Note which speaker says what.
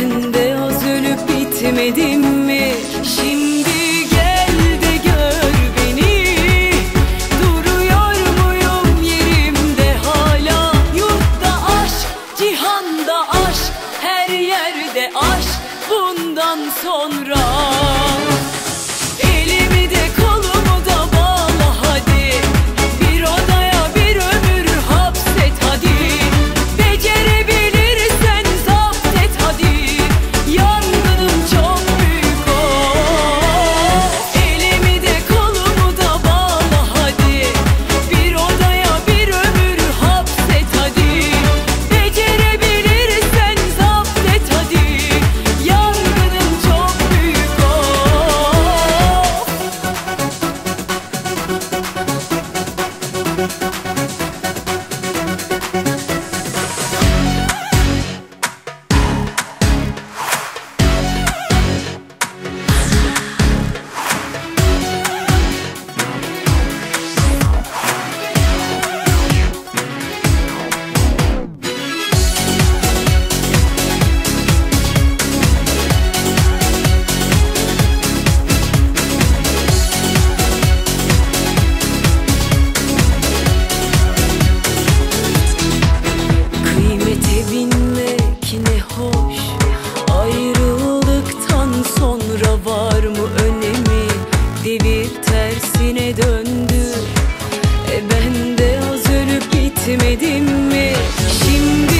Speaker 1: Ben de az ölüp bitmedim mi? Şimdi gel de gör beni. Duruyor muyum yerimde? Hala Yurtta aşk, cihanda aşk Her yerde aşk. Bundan sonra Sonra var mı önemi? Devir tersine döndü. E Ben de az ölüp bitmedim mi? Şimdi